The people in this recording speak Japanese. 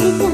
るか